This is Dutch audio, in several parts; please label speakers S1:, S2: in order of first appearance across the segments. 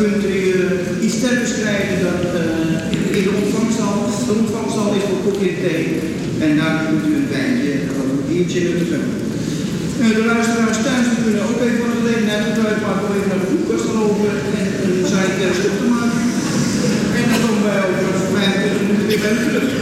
S1: kunt u uh, iets sterkers krijgen dan uh, in de ontvangshal. De ontvangshal is voor en thee. En daar kunt u een wijntje of een biertje nuttigen. De luisteraars thuis kunnen ook even van de gelegenheid gebruik maken om even naar de koelkast te lopen en een zijkerst stuk te maken. En dan komen wij over 25 minuten weer bij u terug.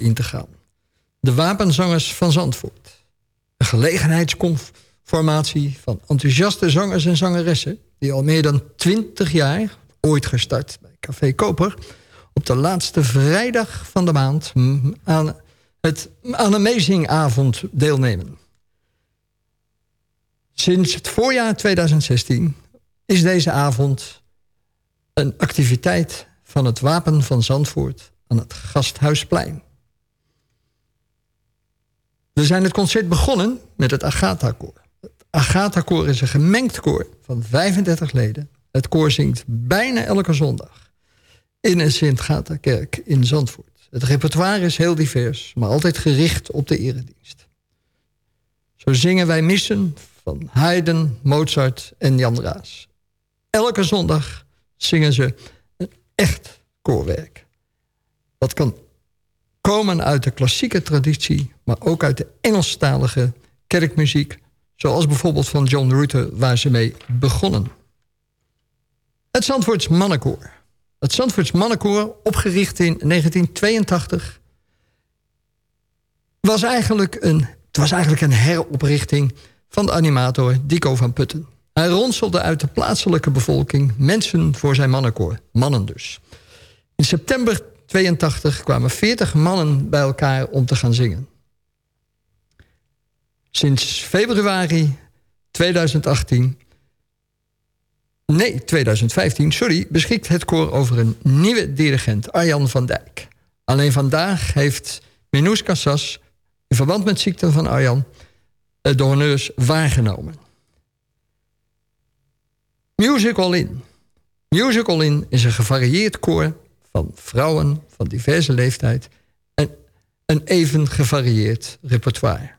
S2: In te gaan. De Wapenzangers van Zandvoort. Een gelegenheidsconformatie van enthousiaste zangers en zangeressen... die al meer dan twintig jaar, ooit gestart bij Café Koper... op de laatste vrijdag van de maand aan, het, aan Amazing Avond deelnemen. Sinds het voorjaar 2016 is deze avond een activiteit van het Wapen van Zandvoort aan het Gasthuisplein. We zijn het concert begonnen met het Agatha-koor. Het Agatha-koor is een gemengd koor van 35 leden. Het koor zingt bijna elke zondag in een Sint-Gata-kerk in Zandvoort. Het repertoire is heel divers, maar altijd gericht op de eredienst. Zo zingen wij missen van Haydn, Mozart en Jan Raas. Elke zondag zingen ze een echt koorwerk. Dat kan komen uit de klassieke traditie... maar ook uit de Engelstalige kerkmuziek... zoals bijvoorbeeld van John Rutte, waar ze mee begonnen. Het Zandvoorts Mannenkoor. Het Zandvoorts Mannenkoor, opgericht in 1982... was eigenlijk een, het was eigenlijk een heroprichting van de animator Dico van Putten. Hij ronselde uit de plaatselijke bevolking mensen voor zijn mannenkoor. Mannen dus. In september 82 kwamen 40 mannen bij elkaar om te gaan zingen. Sinds februari 2018... Nee, 2015, sorry, beschikt het koor over een nieuwe dirigent, Arjan van Dijk. Alleen vandaag heeft Minous Cassas, in verband met ziekte van Arjan... de honneurs waargenomen. Musical In. Musical In is een gevarieerd koor van vrouwen van diverse leeftijd... en een even gevarieerd repertoire.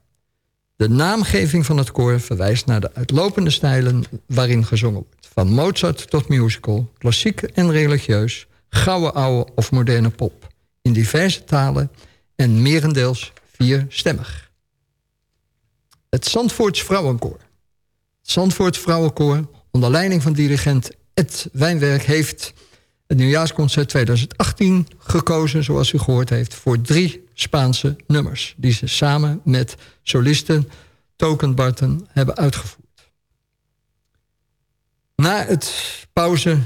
S2: De naamgeving van het koor verwijst naar de uitlopende stijlen waarin gezongen wordt. Van Mozart tot musical, klassiek en religieus... gouden oude of moderne pop. In diverse talen en merendeels vierstemmig. Het Zandvoorts Vrouwenkoor. Het Zandvoorts Vrouwenkoor, onder leiding van dirigent Ed Wijnwerk... heeft het nieuwjaarsconcert 2018 gekozen, zoals u gehoord heeft... voor drie Spaanse nummers... die ze samen met solisten Token Barton hebben uitgevoerd. Na het pauze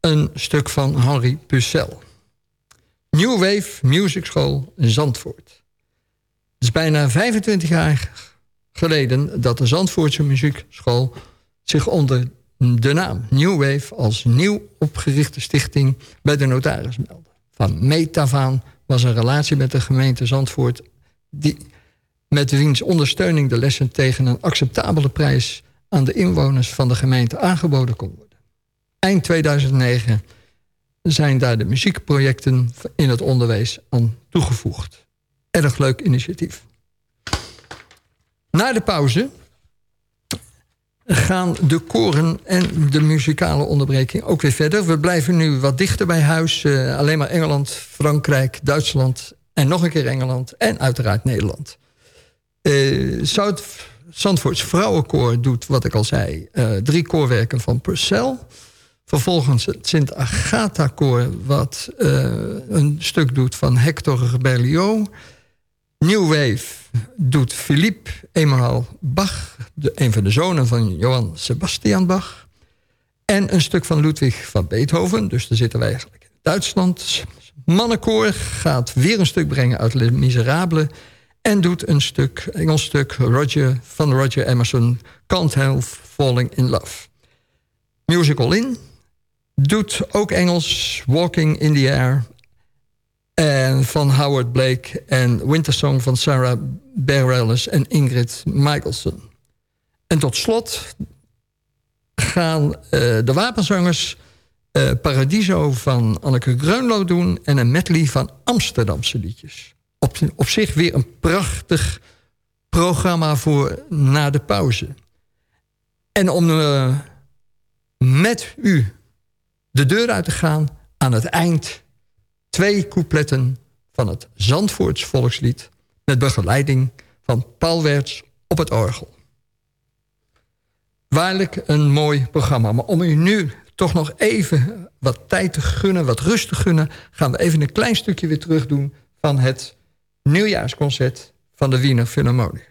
S2: een stuk van Henri Pucel. New Wave Music School Zandvoort. Het is bijna 25 jaar geleden dat de Zandvoortse muziekschool zich onder de naam New Wave als nieuw opgerichte stichting bij de notaris meldde. Van Metavaan was een relatie met de gemeente Zandvoort... Die, met wiens ondersteuning de lessen tegen een acceptabele prijs... aan de inwoners van de gemeente aangeboden kon worden. Eind 2009 zijn daar de muziekprojecten in het onderwijs aan toegevoegd. Erg leuk initiatief. Na de pauze gaan de koren en de muzikale onderbreking ook weer verder. We blijven nu wat dichter bij huis. Uh, alleen maar Engeland, Frankrijk, Duitsland en nog een keer Engeland. En uiteraard Nederland. Uh, Zandvoorts Vrouwenkoor doet, wat ik al zei... Uh, drie koorwerken van Purcell. Vervolgens het Sint Agatha-koor... wat een stuk doet van Hector Berlioz... New Wave doet Philippe Emanuel Bach, de, een van de zonen van Johann Sebastian Bach. En een stuk van Ludwig van Beethoven, dus daar zitten wij eigenlijk in Duitsland. Mannenkoor gaat weer een stuk brengen uit Les Miserables... en doet een stuk, Engels stuk Roger, van Roger Emerson... Can't Help Falling in Love. Musical In doet ook Engels Walking in the Air... En van Howard Blake en Wintersong van Sarah Bareilles en Ingrid Michaelson. En tot slot gaan uh, de wapenzangers uh, Paradiso van Anneke Greunlo doen... en een medley van Amsterdamse liedjes. Op, zich weer een prachtig programma voor na de pauze. En om uh, met u de deur uit te gaan aan het eind twee coupletten van het Zandvoorts volkslied... met begeleiding van Paul Werts op het orgel. Waarlijk een mooi programma. Maar om u nu toch nog even wat tijd te gunnen, wat rust te gunnen... gaan we even een klein stukje weer terug doen van het nieuwjaarsconcert van de Wiener Philharmonie.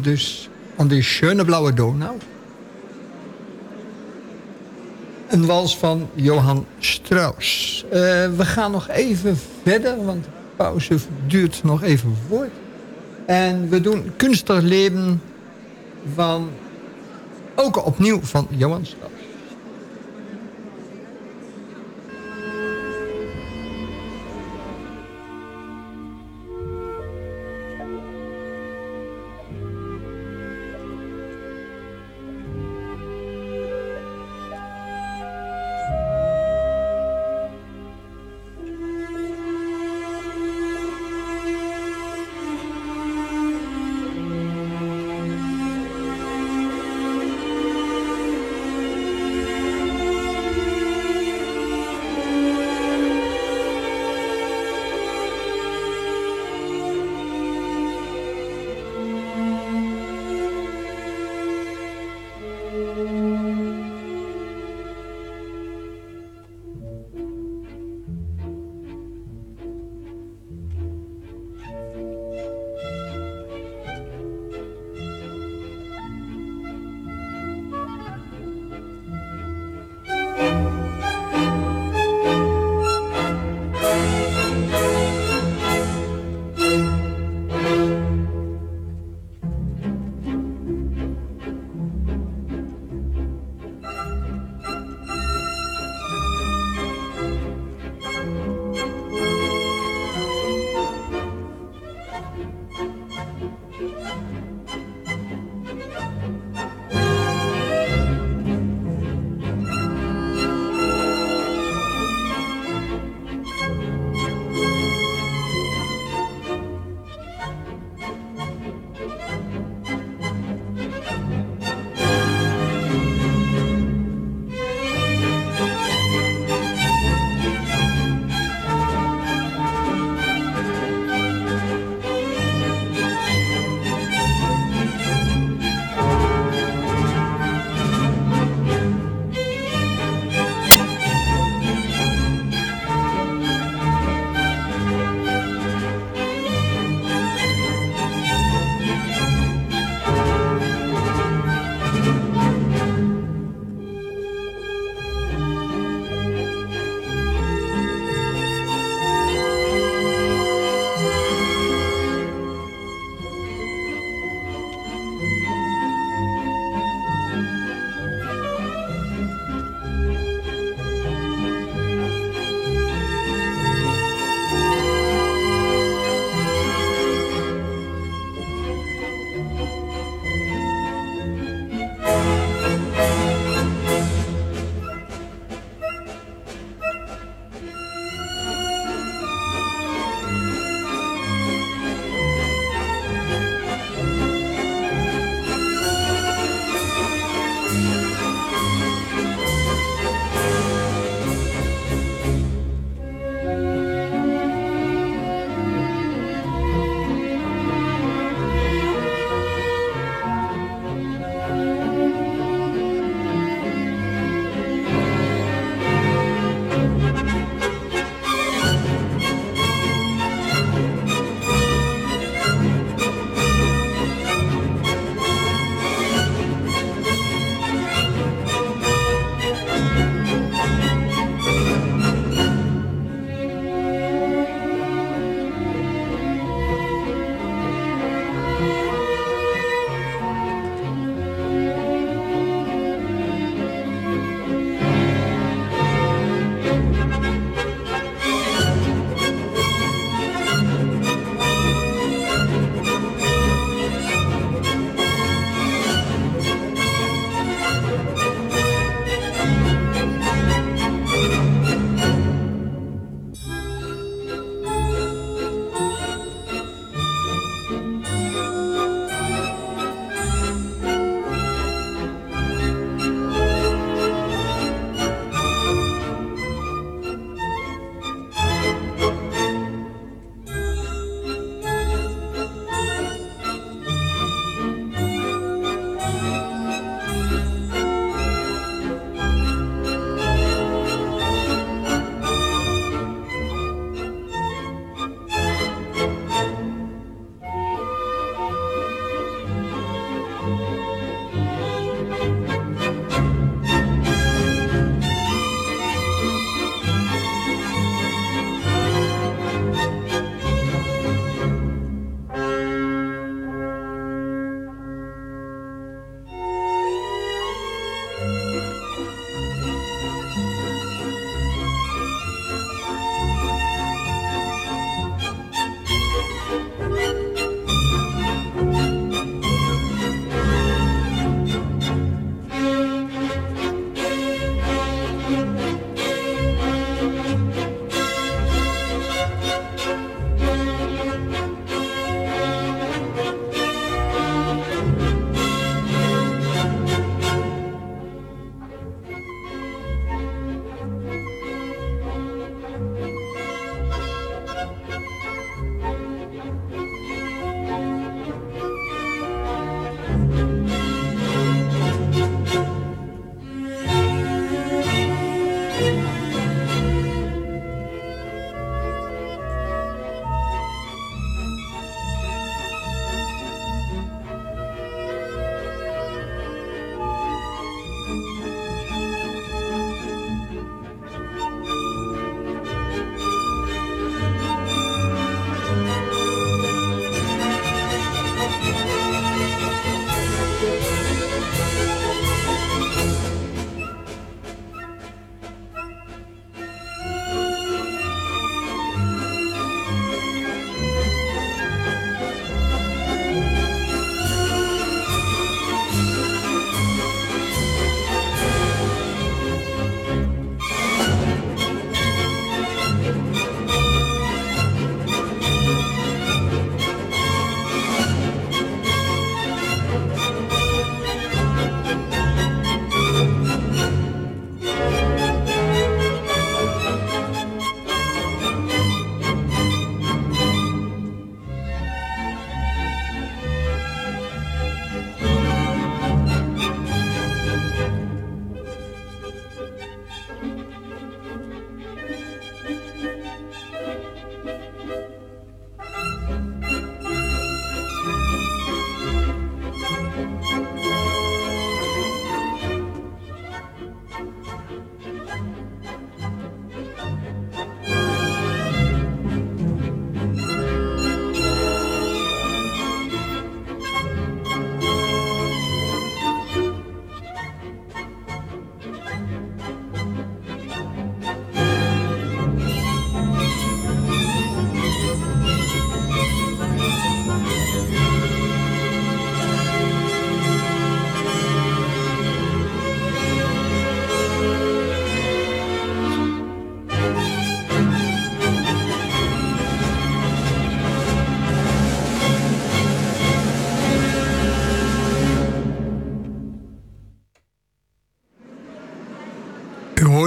S2: Dus aan die schöne blauwe Donau. Een wals van Johan Strauss. Uh, we gaan nog even verder, want de pauze duurt nog even voort. En we doen Kunsterleven van... ook opnieuw van Johan Strauss.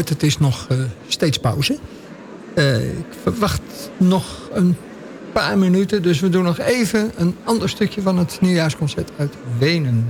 S2: Het is nog steeds pauze. ik verwacht nog een paar minuten, dus we doen nog even een ander stukje van het nieuwjaarsconcert uit Wenen.